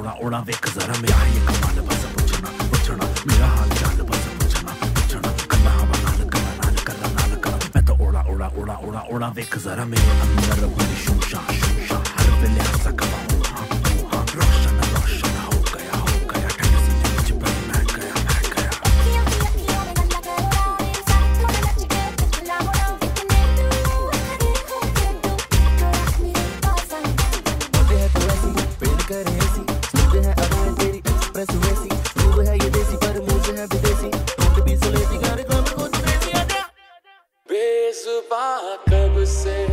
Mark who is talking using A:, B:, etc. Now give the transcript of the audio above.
A: थोड़ा उड़ा देख जरा मेरा ये कमाल बस पूछना पूछना मेरा हाल चाल बस पूछना पूछना करना बनाल करना नाल करना नाल करना मैं तो उड़ा उड़ा उड़ा उड़ा उड़ा देख जरा मेरे अंदर बड़ी शूशा शूशा हर वेले हंसा कमाऊँगा
B: कब से